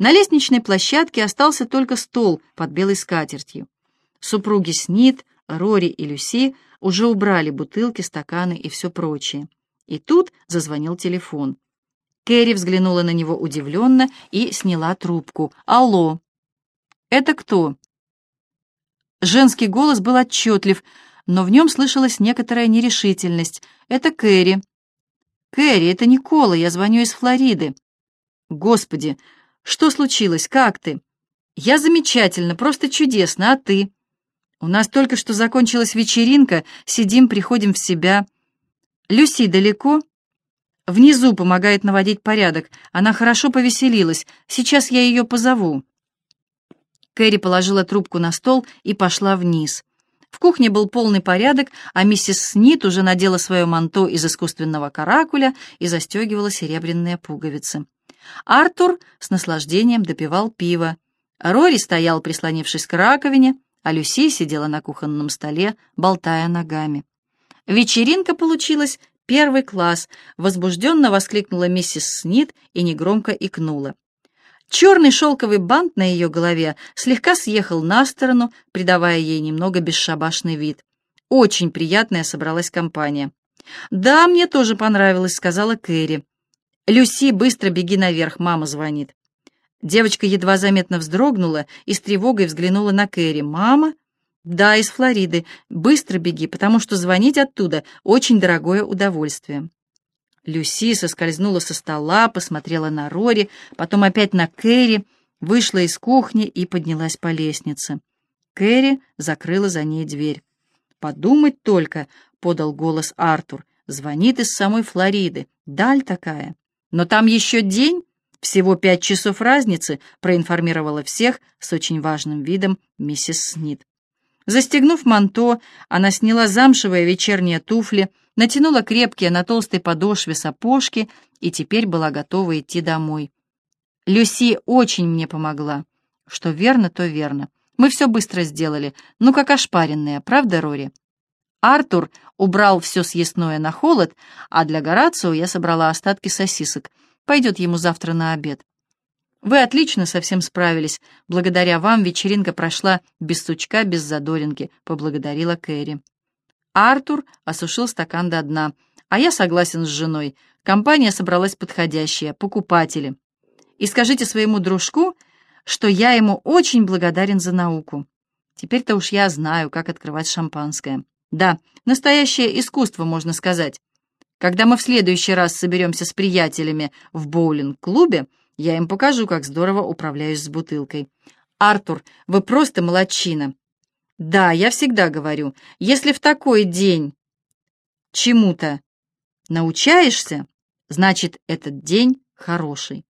На лестничной площадке остался только стол под белой скатертью. Супруги Снит, Рори и Люси уже убрали бутылки, стаканы и все прочее. И тут зазвонил телефон. Кэрри взглянула на него удивленно и сняла трубку. «Алло!» «Это кто?» Женский голос был отчетлив, но в нем слышалась некоторая нерешительность. «Это Кэрри». «Кэрри, это Никола, я звоню из Флориды». «Господи, что случилось? Как ты?» «Я замечательно, просто чудесно, а ты?» «У нас только что закончилась вечеринка, сидим, приходим в себя». «Люси далеко?» «Внизу помогает наводить порядок. Она хорошо повеселилась. Сейчас я ее позову». Кэрри положила трубку на стол и пошла вниз. В кухне был полный порядок, а миссис Снит уже надела свое манто из искусственного каракуля и застегивала серебряные пуговицы. Артур с наслаждением допивал пиво. Рори стоял, прислонившись к раковине, а Люси сидела на кухонном столе, болтая ногами. Вечеринка получилась первый класс, возбужденно воскликнула миссис Снит и негромко икнула. Черный шелковый бант на ее голове слегка съехал на сторону, придавая ей немного бесшабашный вид. Очень приятная собралась компания. «Да, мне тоже понравилось», — сказала Кэрри. «Люси, быстро беги наверх, мама звонит». Девочка едва заметно вздрогнула и с тревогой взглянула на Кэрри. «Мама?» «Да, из Флориды. Быстро беги, потому что звонить оттуда — очень дорогое удовольствие». Люси соскользнула со стола, посмотрела на Рори, потом опять на Кэрри, вышла из кухни и поднялась по лестнице. Кэрри закрыла за ней дверь. «Подумать только», — подал голос Артур, — «звонит из самой Флориды. Даль такая. Но там еще день, всего пять часов разницы», — проинформировала всех с очень важным видом миссис Снит. Застегнув манто, она сняла замшевые вечерние туфли, натянула крепкие на толстой подошве сапожки и теперь была готова идти домой. Люси очень мне помогла. Что верно, то верно. Мы все быстро сделали, ну как ошпаренные, правда, Рори? Артур убрал все съестное на холод, а для Горацио я собрала остатки сосисок. Пойдет ему завтра на обед. Вы отлично совсем справились. Благодаря вам вечеринка прошла без сучка, без задоринки, поблагодарила Кэрри. Артур осушил стакан до дна. А я согласен с женой. Компания собралась подходящая, покупатели. И скажите своему дружку, что я ему очень благодарен за науку. Теперь-то уж я знаю, как открывать шампанское. Да, настоящее искусство, можно сказать. Когда мы в следующий раз соберемся с приятелями в боулинг-клубе, я им покажу, как здорово управляюсь с бутылкой. Артур, вы просто молодчина. Да, я всегда говорю, если в такой день чему-то научаешься, значит, этот день хороший.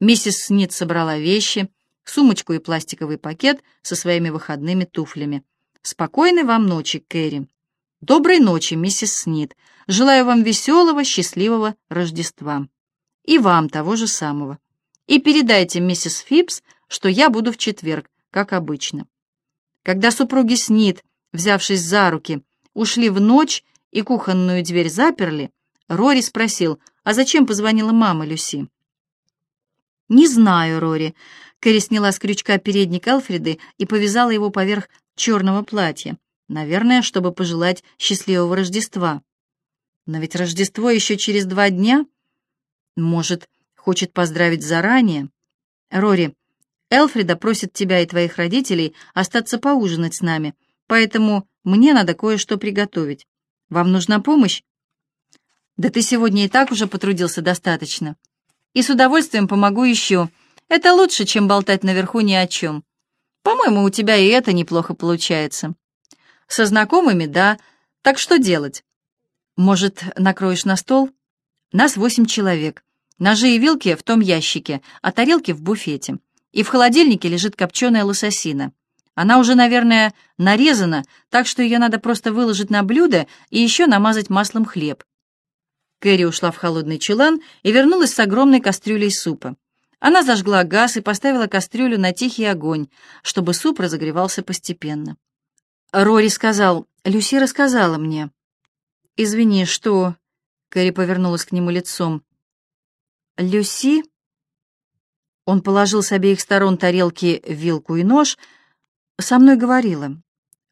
Миссис Снит собрала вещи, сумочку и пластиковый пакет со своими выходными туфлями. Спокойной вам ночи, Кэрри. Доброй ночи, миссис Снит. Желаю вам веселого, счастливого Рождества. И вам того же самого. И передайте миссис Фипс, что я буду в четверг, как обычно. Когда супруги Снит, взявшись за руки, ушли в ночь и кухонную дверь заперли, Рори спросил, а зачем позвонила мама Люси? «Не знаю, Рори». Кэрри сняла с крючка передник Элфриды и повязала его поверх черного платья. Наверное, чтобы пожелать счастливого Рождества. Но ведь Рождество еще через два дня. Может, хочет поздравить заранее? Рори, Элфрида просит тебя и твоих родителей остаться поужинать с нами, поэтому мне надо кое-что приготовить. Вам нужна помощь? Да ты сегодня и так уже потрудился достаточно. И с удовольствием помогу еще. Это лучше, чем болтать наверху ни о чем. По-моему, у тебя и это неплохо получается. Со знакомыми, да. Так что делать? Может, накроешь на стол? Нас восемь человек. Ножи и вилки в том ящике, а тарелки в буфете и в холодильнике лежит копченая лососина. Она уже, наверное, нарезана, так что ее надо просто выложить на блюдо и еще намазать маслом хлеб. Кэрри ушла в холодный чулан и вернулась с огромной кастрюлей супа. Она зажгла газ и поставила кастрюлю на тихий огонь, чтобы суп разогревался постепенно. Рори сказал, «Люси рассказала мне». «Извини, что...» Кэрри повернулась к нему лицом. «Люси?» Он положил с обеих сторон тарелки вилку и нож. Со мной говорила.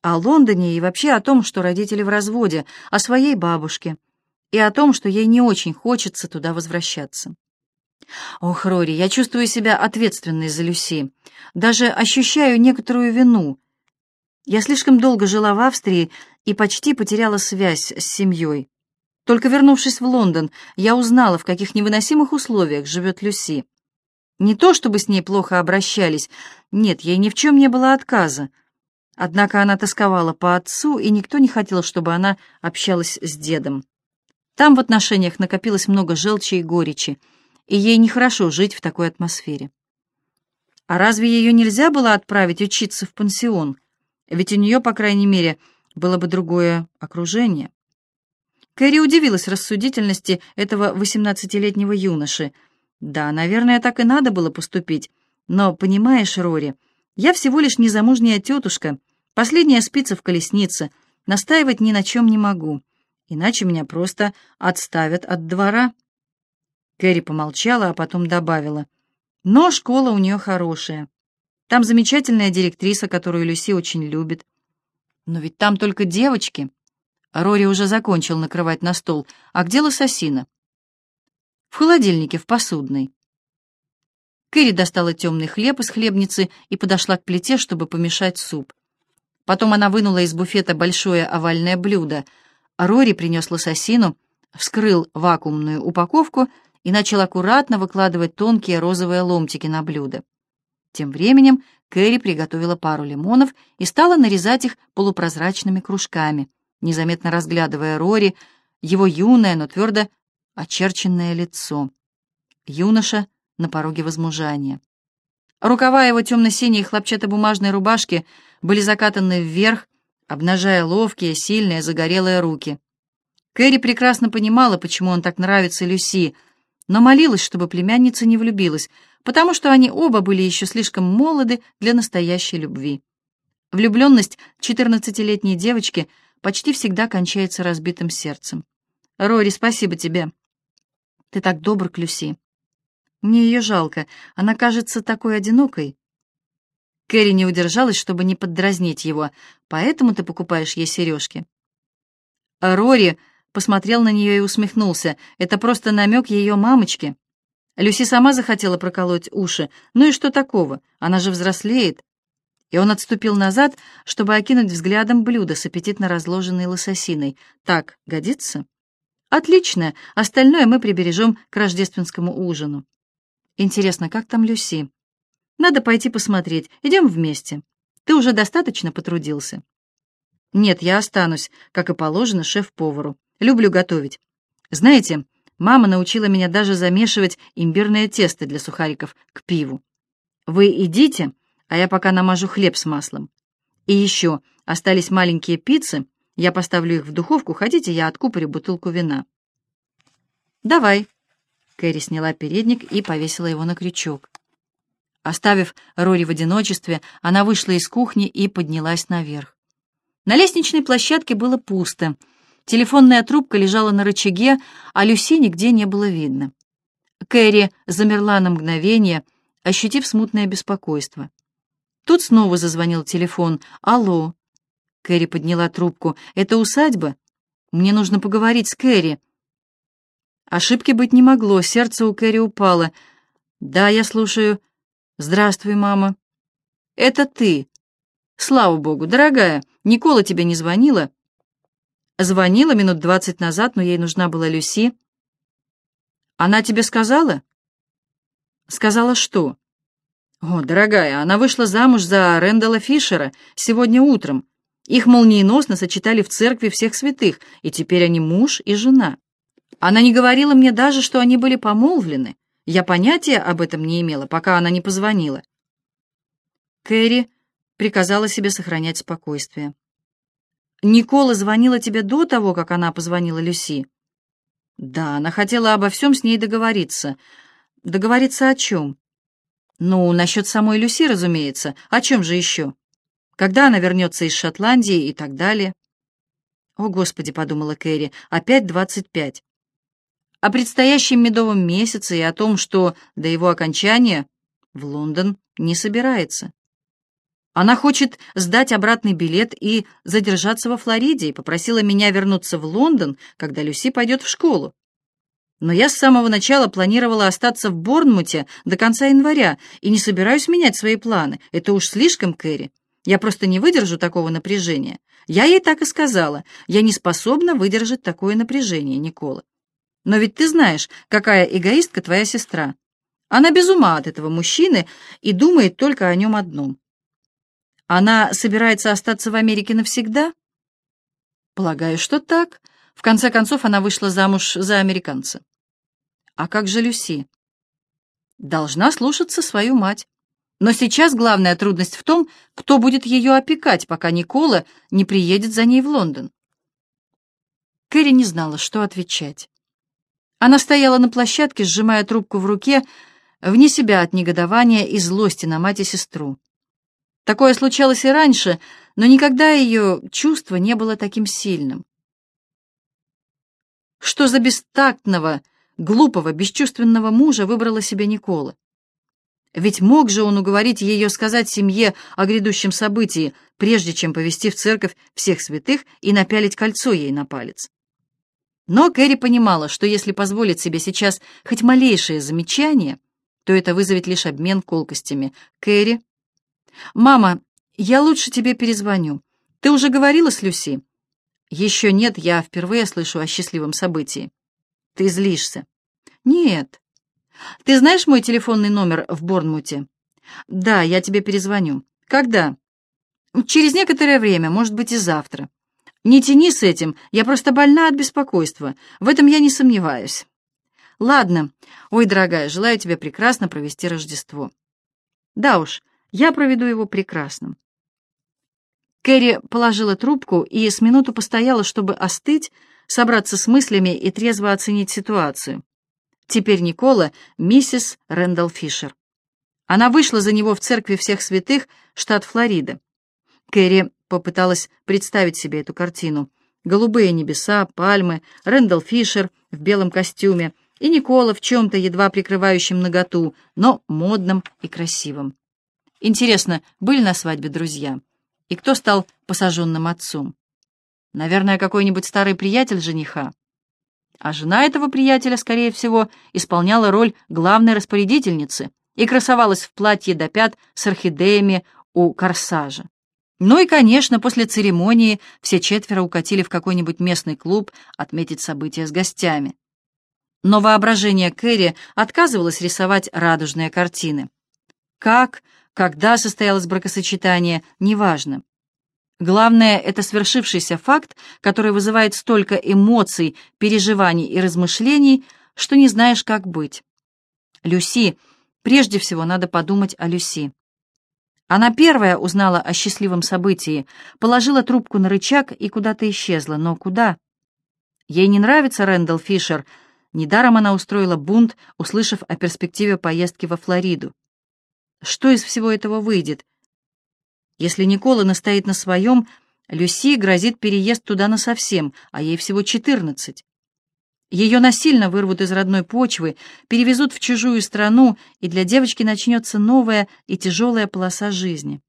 О Лондоне и вообще о том, что родители в разводе, о своей бабушке и о том, что ей не очень хочется туда возвращаться. Ох, Рори, я чувствую себя ответственной за Люси. Даже ощущаю некоторую вину. Я слишком долго жила в Австрии и почти потеряла связь с семьей. Только вернувшись в Лондон, я узнала, в каких невыносимых условиях живет Люси. Не то, чтобы с ней плохо обращались, нет, ей ни в чем не было отказа. Однако она тосковала по отцу, и никто не хотел, чтобы она общалась с дедом. Там в отношениях накопилось много желчи и горечи, и ей нехорошо жить в такой атмосфере. А разве ее нельзя было отправить учиться в пансион? Ведь у нее, по крайней мере, было бы другое окружение. Кэрри удивилась рассудительности этого восемнадцатилетнего юноши. Да, наверное, так и надо было поступить. Но, понимаешь, Рори, я всего лишь незамужняя тетушка, последняя спица в колеснице, настаивать ни на чем не могу, иначе меня просто отставят от двора. Кэрри помолчала, а потом добавила. Но школа у нее хорошая. Там замечательная директриса, которую Люси очень любит. Но ведь там только девочки. Рори уже закончил накрывать на стол. А где лососина? В холодильнике, в посудной. Кэрри достала темный хлеб из хлебницы и подошла к плите, чтобы помешать суп. Потом она вынула из буфета большое овальное блюдо. Рори принес лососину, вскрыл вакуумную упаковку и начал аккуратно выкладывать тонкие розовые ломтики на блюдо. Тем временем Кэрри приготовила пару лимонов и стала нарезать их полупрозрачными кружками — незаметно разглядывая Рори, его юное, но твердо очерченное лицо. Юноша на пороге возмужания. Рукава его темно-синей хлопчатобумажной рубашки были закатаны вверх, обнажая ловкие, сильные, загорелые руки. Кэрри прекрасно понимала, почему он так нравится Люси, но молилась, чтобы племянница не влюбилась, потому что они оба были еще слишком молоды для настоящей любви. Влюбленность четырнадцатилетней девочки — почти всегда кончается разбитым сердцем. «Рори, спасибо тебе. Ты так добр к Люси. Мне ее жалко, она кажется такой одинокой». Кэрри не удержалась, чтобы не поддразнить его, поэтому ты покупаешь ей сережки. Рори посмотрел на нее и усмехнулся. Это просто намек ее мамочки. Люси сама захотела проколоть уши. Ну и что такого? Она же взрослеет и он отступил назад, чтобы окинуть взглядом блюдо с аппетитно разложенной лососиной. «Так, годится?» «Отлично, остальное мы прибережем к рождественскому ужину». «Интересно, как там Люси?» «Надо пойти посмотреть. Идем вместе. Ты уже достаточно потрудился?» «Нет, я останусь, как и положено шеф-повару. Люблю готовить. Знаете, мама научила меня даже замешивать имбирное тесто для сухариков к пиву. Вы идите, а я пока намажу хлеб с маслом. И еще остались маленькие пиццы, я поставлю их в духовку, хотите, я откупорю бутылку вина. Давай. Кэрри сняла передник и повесила его на крючок. Оставив Рори в одиночестве, она вышла из кухни и поднялась наверх. На лестничной площадке было пусто. Телефонная трубка лежала на рычаге, а Люси нигде не было видно. Кэрри замерла на мгновение, ощутив смутное беспокойство. Тут снова зазвонил телефон. «Алло». Кэрри подняла трубку. «Это усадьба? Мне нужно поговорить с Кэрри». Ошибки быть не могло, сердце у Кэрри упало. «Да, я слушаю. Здравствуй, мама». «Это ты. Слава богу, дорогая, Никола тебе не звонила?» «Звонила минут двадцать назад, но ей нужна была Люси». «Она тебе сказала?» «Сказала что?» «О, дорогая, она вышла замуж за Рэндала Фишера сегодня утром. Их молниеносно сочетали в церкви всех святых, и теперь они муж и жена. Она не говорила мне даже, что они были помолвлены. Я понятия об этом не имела, пока она не позвонила». Кэрри приказала себе сохранять спокойствие. «Никола звонила тебе до того, как она позвонила Люси?» «Да, она хотела обо всем с ней договориться». «Договориться о чем?» Ну, насчет самой Люси, разумеется. О чем же еще? Когда она вернется из Шотландии и так далее? О, Господи, подумала Кэрри, опять двадцать пять. О предстоящем медовом месяце и о том, что до его окончания в Лондон не собирается. Она хочет сдать обратный билет и задержаться во Флориде и попросила меня вернуться в Лондон, когда Люси пойдет в школу. Но я с самого начала планировала остаться в Борнмуте до конца января и не собираюсь менять свои планы. Это уж слишком, Кэрри. Я просто не выдержу такого напряжения. Я ей так и сказала. Я не способна выдержать такое напряжение, Никола. Но ведь ты знаешь, какая эгоистка твоя сестра. Она без ума от этого мужчины и думает только о нем одном. Она собирается остаться в Америке навсегда? Полагаю, что так. В конце концов, она вышла замуж за американца. А как же Люси? Должна слушаться свою мать. Но сейчас главная трудность в том, кто будет ее опекать, пока Никола не приедет за ней в Лондон. Кэрри не знала, что отвечать. Она стояла на площадке, сжимая трубку в руке, вне себя от негодования и злости на мать и сестру. Такое случалось и раньше, но никогда ее чувство не было таким сильным. Что за бестактного, глупого, бесчувственного мужа выбрала себе Никола? Ведь мог же он уговорить ее сказать семье о грядущем событии, прежде чем повести в церковь всех святых и напялить кольцо ей на палец. Но Кэрри понимала, что если позволит себе сейчас хоть малейшее замечание, то это вызовет лишь обмен колкостями. Кэрри «Мама, я лучше тебе перезвоню. Ты уже говорила с Люси?» «Еще нет, я впервые слышу о счастливом событии». «Ты злишься?» «Нет». «Ты знаешь мой телефонный номер в Борнмуте?» «Да, я тебе перезвоню». «Когда?» «Через некоторое время, может быть, и завтра». «Не тяни с этим, я просто больна от беспокойства. В этом я не сомневаюсь». «Ладно. Ой, дорогая, желаю тебе прекрасно провести Рождество». «Да уж, я проведу его прекрасным. Кэрри положила трубку и с минуту постояла, чтобы остыть, собраться с мыслями и трезво оценить ситуацию. Теперь Никола — миссис Рэндалл Фишер. Она вышла за него в церкви всех святых, штат Флорида. Кэрри попыталась представить себе эту картину. Голубые небеса, пальмы, Рэндалл Фишер в белом костюме и Никола в чем-то едва прикрывающем наготу, но модном и красивом. Интересно, были на свадьбе друзья? И кто стал посаженным отцом? Наверное, какой-нибудь старый приятель жениха. А жена этого приятеля, скорее всего, исполняла роль главной распорядительницы и красовалась в платье до пят с орхидеями у корсажа. Ну и, конечно, после церемонии все четверо укатили в какой-нибудь местный клуб отметить события с гостями. Но воображение Кэрри отказывалось рисовать радужные картины. Как когда состоялось бракосочетание, неважно. Главное — это свершившийся факт, который вызывает столько эмоций, переживаний и размышлений, что не знаешь, как быть. Люси, прежде всего надо подумать о Люси. Она первая узнала о счастливом событии, положила трубку на рычаг и куда-то исчезла. Но куда? Ей не нравится Рэндалл Фишер. Недаром она устроила бунт, услышав о перспективе поездки во Флориду. Что из всего этого выйдет? Если Никола настоит на своем, Люси грозит переезд туда насовсем, а ей всего четырнадцать. Ее насильно вырвут из родной почвы, перевезут в чужую страну, и для девочки начнется новая и тяжелая полоса жизни.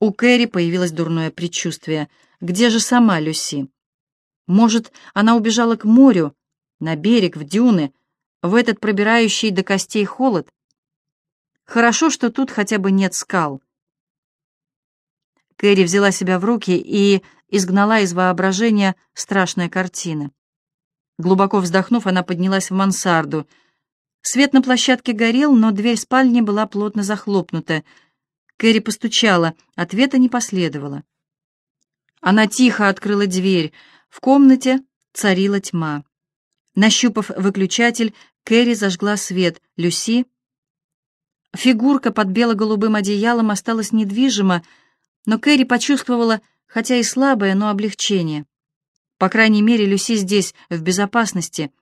У Кэрри появилось дурное предчувствие. Где же сама Люси? Может, она убежала к морю, на берег, в дюны, в этот пробирающий до костей холод? Хорошо, что тут хотя бы нет скал. Кэрри взяла себя в руки и изгнала из воображения страшные картины. Глубоко вздохнув, она поднялась в мансарду. Свет на площадке горел, но дверь спальни была плотно захлопнута. Кэрри постучала, ответа не последовало. Она тихо открыла дверь. В комнате царила тьма. Нащупав выключатель, Кэрри зажгла свет. Люси Фигурка под бело-голубым одеялом осталась недвижима, но Кэрри почувствовала, хотя и слабое, но облегчение. По крайней мере, Люси здесь, в безопасности.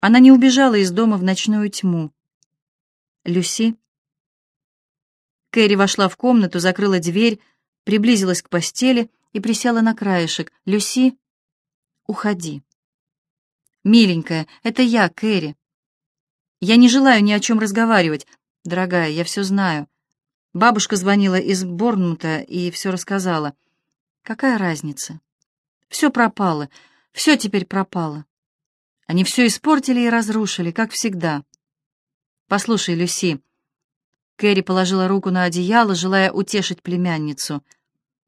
Она не убежала из дома в ночную тьму. «Люси?» Кэрри вошла в комнату, закрыла дверь, приблизилась к постели и присела на краешек. «Люси, уходи». «Миленькая, это я, Кэрри. Я не желаю ни о чем разговаривать. Дорогая, я все знаю. Бабушка звонила из Борнмута и все рассказала. Какая разница? Все пропало, все теперь пропало. Они все испортили и разрушили, как всегда. Послушай, Люси. Кэрри положила руку на одеяло, желая утешить племянницу.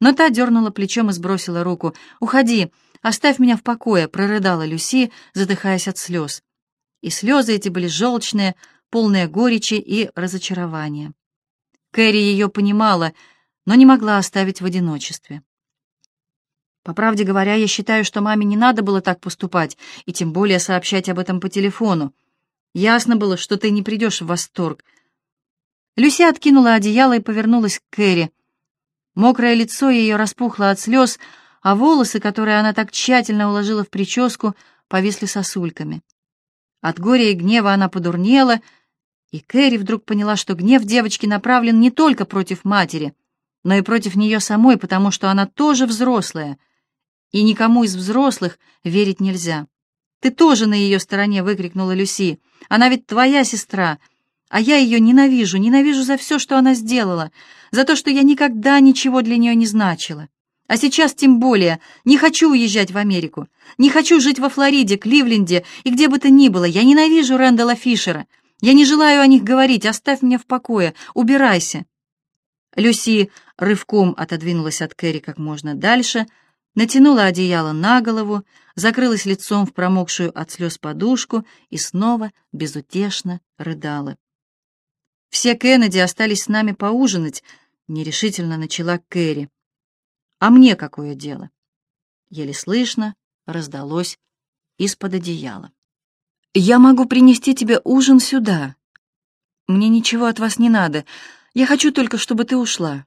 Но та дернула плечом и сбросила руку. «Уходи, оставь меня в покое», — прорыдала Люси, задыхаясь от слез. И слезы эти были желчные, полные горечи и разочарования. Кэрри ее понимала, но не могла оставить в одиночестве. По правде говоря, я считаю, что маме не надо было так поступать, и тем более сообщать об этом по телефону. Ясно было, что ты не придешь в восторг. Люся откинула одеяло и повернулась к Кэрри. Мокрое лицо ее распухло от слез, а волосы, которые она так тщательно уложила в прическу, повисли сосульками. От горя и гнева она подурнела, и Кэрри вдруг поняла, что гнев девочки направлен не только против матери, но и против нее самой, потому что она тоже взрослая, и никому из взрослых верить нельзя. «Ты тоже на ее стороне!» — выкрикнула Люси. «Она ведь твоя сестра, а я ее ненавижу, ненавижу за все, что она сделала, за то, что я никогда ничего для нее не значила. А сейчас тем более не хочу уезжать в Америку, не хочу жить во Флориде, Кливленде и где бы то ни было. Я ненавижу Рэндала Фишера. Я не желаю о них говорить, оставь меня в покое, убирайся. Люси рывком отодвинулась от Кэрри как можно дальше, натянула одеяло на голову, закрылась лицом в промокшую от слез подушку и снова безутешно рыдала. «Все Кеннеди остались с нами поужинать», — нерешительно начала Кэрри. «А мне какое дело?» Еле слышно раздалось из-под одеяла. «Я могу принести тебе ужин сюда. Мне ничего от вас не надо. Я хочу только, чтобы ты ушла».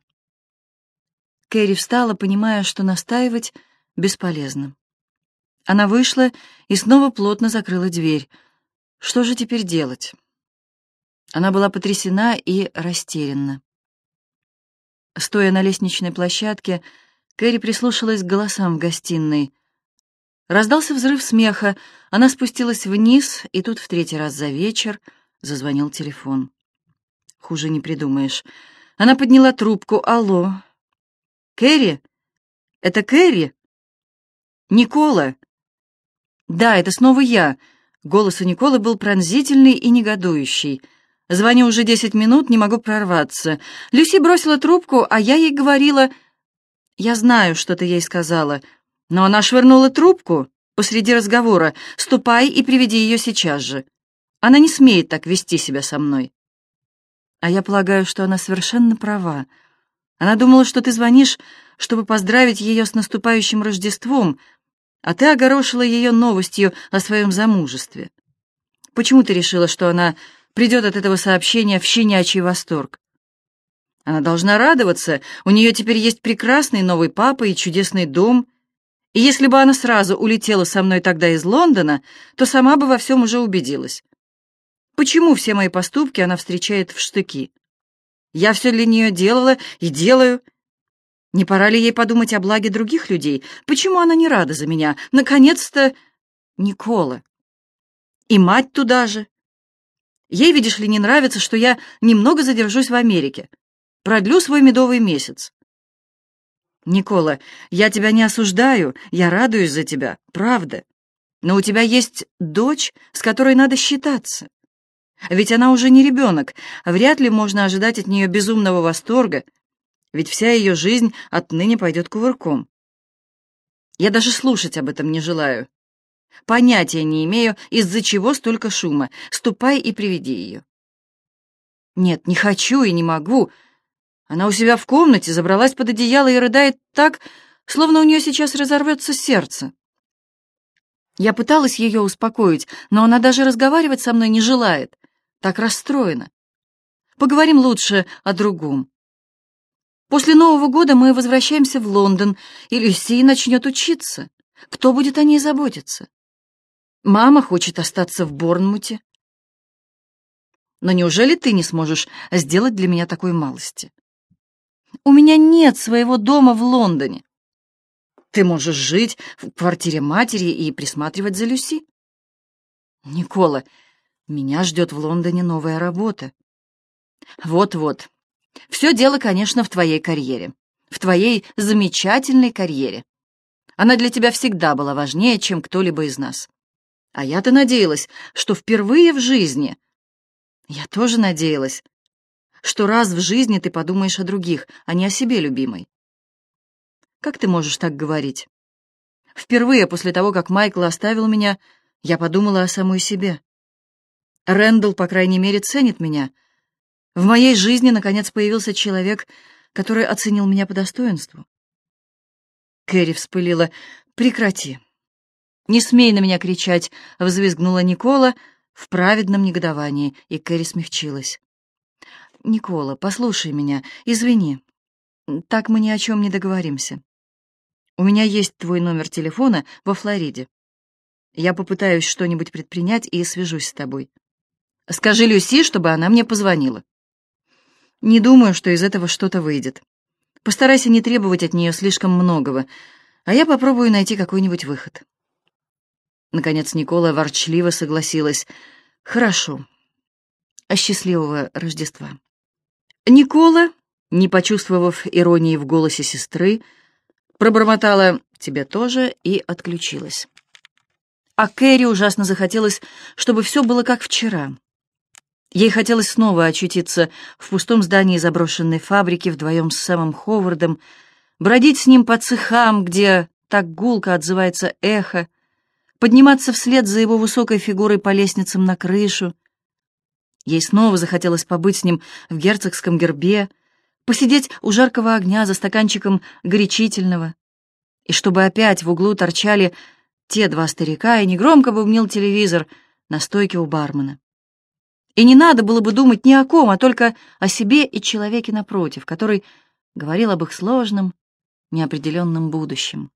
Кэрри встала, понимая, что настаивать бесполезно. Она вышла и снова плотно закрыла дверь. Что же теперь делать? Она была потрясена и растеряна. Стоя на лестничной площадке, Кэрри прислушалась к голосам в гостиной. Раздался взрыв смеха, она спустилась вниз, и тут в третий раз за вечер зазвонил телефон. Хуже не придумаешь. Она подняла трубку. «Алло!» «Кэрри? Это Кэрри?» «Никола!» «Да, это снова я». Голос у Николы был пронзительный и негодующий. «Звоню уже десять минут, не могу прорваться. Люси бросила трубку, а я ей говорила...» «Я знаю, что ты ей сказала, но она швырнула трубку посреди разговора. Ступай и приведи ее сейчас же. Она не смеет так вести себя со мной». А я полагаю, что она совершенно права. Она думала, что ты звонишь, чтобы поздравить ее с наступающим Рождеством, а ты огорошила ее новостью о своем замужестве. Почему ты решила, что она придет от этого сообщения в щенячий восторг? Она должна радоваться, у нее теперь есть прекрасный новый папа и чудесный дом. И если бы она сразу улетела со мной тогда из Лондона, то сама бы во всем уже убедилась. Почему все мои поступки она встречает в штыки? Я все для нее делала и делаю. Не пора ли ей подумать о благе других людей? Почему она не рада за меня? Наконец-то Никола. И мать туда же. Ей, видишь ли, не нравится, что я немного задержусь в Америке. Продлю свой медовый месяц. Никола, я тебя не осуждаю, я радуюсь за тебя, правда. Но у тебя есть дочь, с которой надо считаться. Ведь она уже не ребенок, вряд ли можно ожидать от нее безумного восторга, ведь вся ее жизнь отныне пойдет кувырком. Я даже слушать об этом не желаю. Понятия не имею, из-за чего столько шума. Ступай и приведи ее. Нет, не хочу и не могу. Она у себя в комнате забралась под одеяло и рыдает так, словно у нее сейчас разорвется сердце. Я пыталась ее успокоить, но она даже разговаривать со мной не желает так расстроена. Поговорим лучше о другом. После Нового года мы возвращаемся в Лондон, и Люси начнет учиться. Кто будет о ней заботиться? Мама хочет остаться в Борнмуте. Но неужели ты не сможешь сделать для меня такой малости? У меня нет своего дома в Лондоне. Ты можешь жить в квартире матери и присматривать за Люси. Никола, меня ждет в Лондоне новая работа. Вот-вот. Все дело, конечно, в твоей карьере. В твоей замечательной карьере. Она для тебя всегда была важнее, чем кто-либо из нас. А я-то надеялась, что впервые в жизни... Я тоже надеялась, что раз в жизни ты подумаешь о других, а не о себе, любимой. Как ты можешь так говорить? Впервые после того, как Майкл оставил меня, я подумала о самой себе. Рэндалл, по крайней мере, ценит меня. В моей жизни, наконец, появился человек, который оценил меня по достоинству. Кэрри вспылила. «Прекрати!» «Не смей на меня кричать!» — взвизгнула Никола в праведном негодовании, и Кэрри смягчилась. «Никола, послушай меня, извини. Так мы ни о чем не договоримся. У меня есть твой номер телефона во Флориде. Я попытаюсь что-нибудь предпринять и свяжусь с тобой. Скажи Люси, чтобы она мне позвонила. Не думаю, что из этого что-то выйдет. Постарайся не требовать от нее слишком многого, а я попробую найти какой-нибудь выход. Наконец Никола ворчливо согласилась. Хорошо. А счастливого Рождества. Никола, не почувствовав иронии в голосе сестры, пробормотала «тебе тоже» и отключилась. А Кэрри ужасно захотелось, чтобы все было как вчера. Ей хотелось снова очутиться в пустом здании заброшенной фабрики вдвоем с Сэмом Ховардом, бродить с ним по цехам, где так гулко отзывается эхо, подниматься вслед за его высокой фигурой по лестницам на крышу. Ей снова захотелось побыть с ним в герцогском гербе, посидеть у жаркого огня за стаканчиком горячительного, и чтобы опять в углу торчали те два старика, и негромко бубнил телевизор на стойке у бармена. И не надо было бы думать ни о ком, а только о себе и человеке напротив, который говорил об их сложном, неопределенном будущем.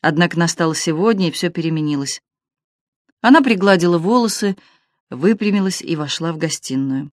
Однако настало сегодня, и все переменилось. Она пригладила волосы, выпрямилась и вошла в гостиную.